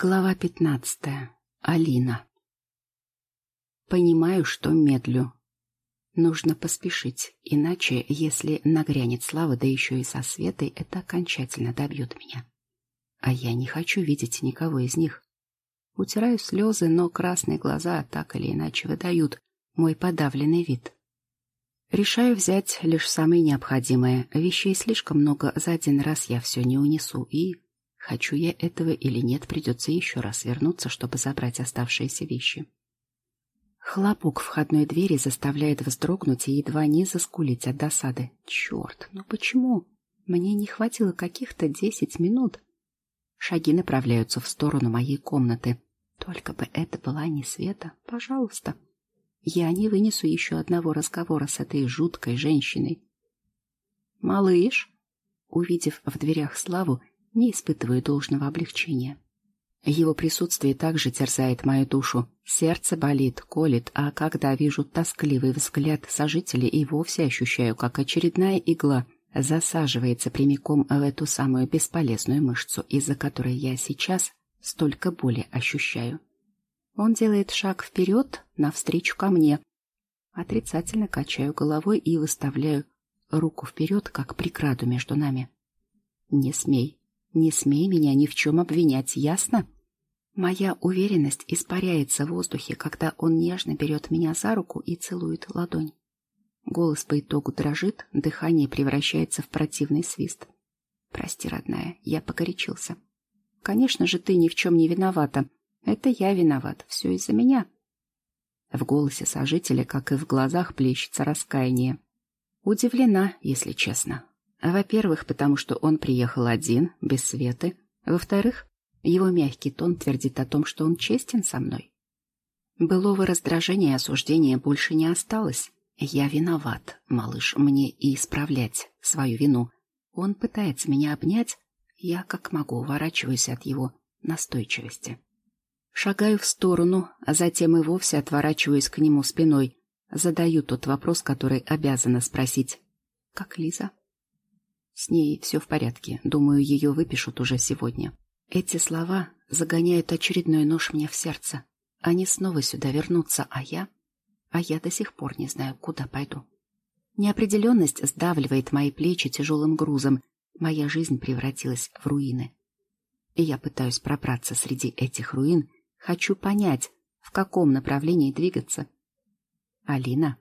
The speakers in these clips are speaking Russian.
Глава пятнадцатая. Алина. Понимаю, что медлю. Нужно поспешить, иначе, если нагрянет слава, да еще и со Светой, это окончательно добьет меня. А я не хочу видеть никого из них. Утираю слезы, но красные глаза так или иначе выдают мой подавленный вид. Решаю взять лишь самое необходимое. Вещей слишком много, за один раз я все не унесу, и Хочу я этого или нет, придется еще раз вернуться, чтобы забрать оставшиеся вещи. Хлопок входной двери заставляет вздрогнуть и едва не заскулить от досады. Черт, ну почему? Мне не хватило каких-то десять минут. Шаги направляются в сторону моей комнаты. Только бы это была не Света, пожалуйста. Я не вынесу еще одного разговора с этой жуткой женщиной. «Малыш!» Увидев в дверях Славу, не испытываю должного облегчения. Его присутствие также терзает мою душу. Сердце болит, колет, а когда вижу тоскливый взгляд сожителей и вовсе ощущаю, как очередная игла засаживается прямиком в эту самую бесполезную мышцу, из-за которой я сейчас столько боли ощущаю. Он делает шаг вперед, навстречу ко мне. Отрицательно качаю головой и выставляю руку вперед, как преграду между нами. «Не смей», не смей меня ни в чем обвинять, ясно? Моя уверенность испаряется в воздухе, когда он нежно берет меня за руку и целует ладонь. Голос по итогу дрожит, дыхание превращается в противный свист. Прости, родная, я погорячился. Конечно же, ты ни в чем не виновата. Это я виноват. Все из-за меня. В голосе сожителя, как и в глазах, плещется раскаяние. Удивлена, если честно. Во-первых, потому что он приехал один, без Светы. Во-вторых, его мягкий тон твердит о том, что он честен со мной. Былого раздражения и осуждения больше не осталось. Я виноват, малыш, мне и исправлять свою вину. Он пытается меня обнять, я как могу уворачиваюсь от его настойчивости. Шагаю в сторону, а затем и вовсе отворачиваюсь к нему спиной. Задаю тот вопрос, который обязана спросить. Как Лиза? С ней все в порядке. Думаю, ее выпишут уже сегодня. Эти слова загоняют очередной нож мне в сердце. Они снова сюда вернутся, а я... А я до сих пор не знаю, куда пойду. Неопределенность сдавливает мои плечи тяжелым грузом. Моя жизнь превратилась в руины. И я пытаюсь пробраться среди этих руин, хочу понять, в каком направлении двигаться. «Алина,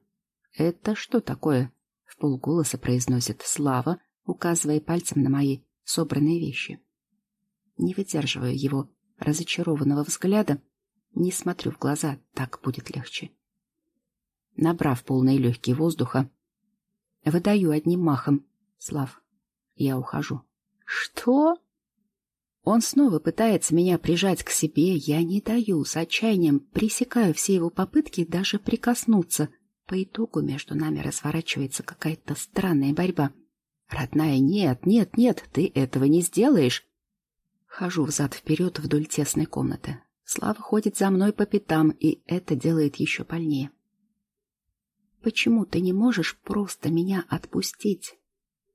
это что такое?» — в полголоса произносит Слава, указывая пальцем на мои собранные вещи. Не выдерживаю его разочарованного взгляда, не смотрю в глаза, так будет легче. Набрав полные легкие воздуха, выдаю одним махом. Слав, я ухожу. Что? Он снова пытается меня прижать к себе, я не даю, с отчаянием пресекаю все его попытки даже прикоснуться. По итогу между нами разворачивается какая-то странная борьба — Родная, нет, нет, нет, ты этого не сделаешь. Хожу взад-вперед вдоль тесной комнаты. Слава ходит за мной по пятам, и это делает еще больнее. Почему ты не можешь просто меня отпустить?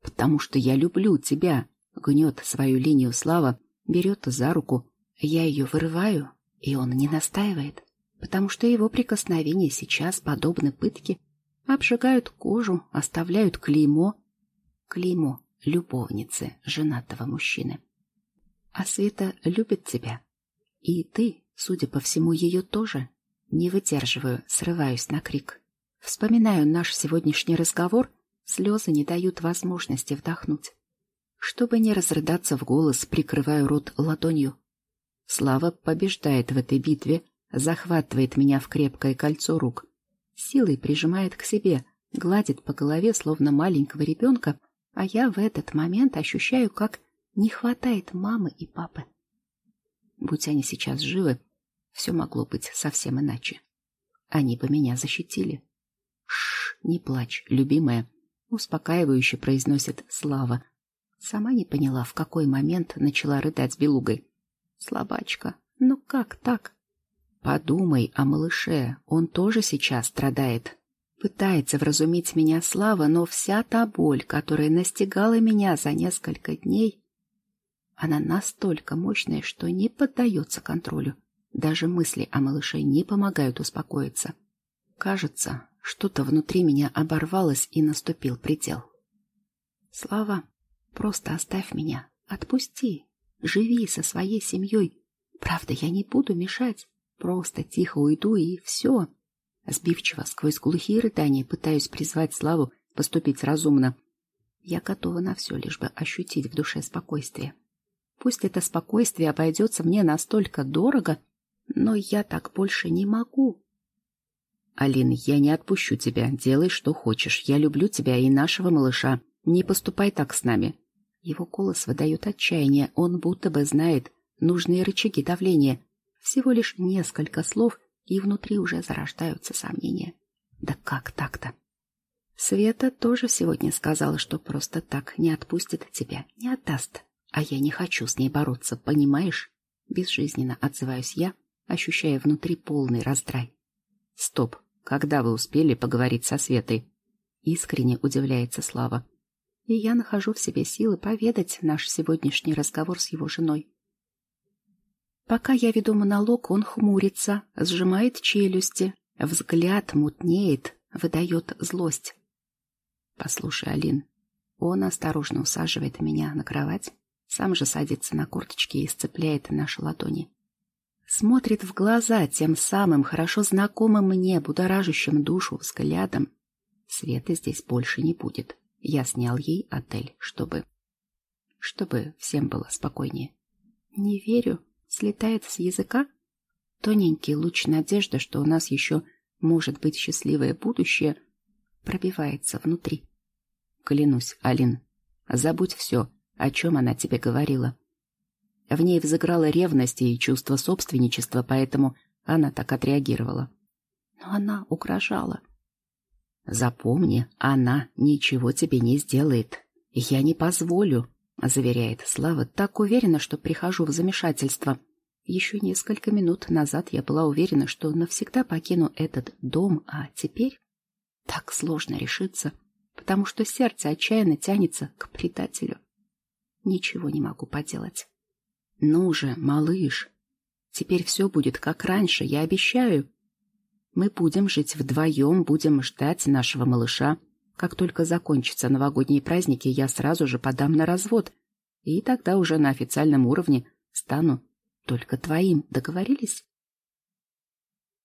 Потому что я люблю тебя. Гнет свою линию Слава, берет за руку. Я ее вырываю, и он не настаивает, потому что его прикосновения сейчас подобны пытке, обжигают кожу, оставляют клеймо, клеймо любовницы женатого мужчины. А Света любит тебя. И ты, судя по всему, ее тоже. Не выдерживаю, срываюсь на крик. Вспоминаю наш сегодняшний разговор, слезы не дают возможности вдохнуть. Чтобы не разрыдаться в голос, прикрываю рот ладонью. Слава побеждает в этой битве, захватывает меня в крепкое кольцо рук, силой прижимает к себе, гладит по голове, словно маленького ребенка, а я в этот момент ощущаю, как не хватает мамы и папы. Будь они сейчас живы, все могло быть совсем иначе. Они бы меня защитили. Шш, не плачь, любимая, успокаивающе произносит Слава. Сама не поняла, в какой момент начала рыдать белугой. Слабачка, ну как так? Подумай о малыше, он тоже сейчас страдает. Пытается вразумить меня Слава, но вся та боль, которая настигала меня за несколько дней, Она настолько мощная, что не поддается контролю. Даже мысли о малыше не помогают успокоиться. Кажется, что-то внутри меня оборвалось и наступил предел. Слава, просто оставь меня, отпусти, живи со своей семьей. Правда, я не буду мешать, просто тихо уйду и все. Сбивчиво, сквозь глухие рыдания, пытаюсь призвать Славу поступить разумно. Я готова на все, лишь бы ощутить в душе спокойствие. Пусть это спокойствие обойдется мне настолько дорого, но я так больше не могу. Алин, я не отпущу тебя. Делай, что хочешь. Я люблю тебя и нашего малыша. Не поступай так с нами. Его голос выдает отчаяние. Он будто бы знает нужные рычаги давления. Всего лишь несколько слов, и внутри уже зарождаются сомнения. Да как так-то? Света тоже сегодня сказала, что просто так не отпустит тебя, не отдаст. А я не хочу с ней бороться, понимаешь? Безжизненно отзываюсь я, ощущая внутри полный раздрай. Стоп, когда вы успели поговорить со Светой? Искренне удивляется Слава. И я нахожу в себе силы поведать наш сегодняшний разговор с его женой. Пока я веду монолог, он хмурится, сжимает челюсти, взгляд мутнеет, выдает злость. Послушай, Алин, он осторожно усаживает меня на кровать, сам же садится на корточки и сцепляет наши ладони. Смотрит в глаза тем самым хорошо знакомым мне, будоражащим душу взглядом. Светы здесь больше не будет. Я снял ей отель, чтобы... Чтобы всем было спокойнее. Не верю. Слетает с языка. Тоненький луч надежды, что у нас еще может быть счастливое будущее, пробивается внутри. Клянусь, Алин, забудь все, о чем она тебе говорила. В ней взыграла ревность и чувство собственничества, поэтому она так отреагировала. Но она угрожала. «Запомни, она ничего тебе не сделает. Я не позволю», — заверяет Слава, так уверенно, что прихожу в замешательство. Еще несколько минут назад я была уверена, что навсегда покину этот дом, а теперь так сложно решиться, потому что сердце отчаянно тянется к предателю. Ничего не могу поделать. Ну же, малыш, теперь все будет как раньше, я обещаю. Мы будем жить вдвоем, будем ждать нашего малыша. Как только закончатся новогодние праздники, я сразу же подам на развод. И тогда уже на официальном уровне стану только твоим. Договорились?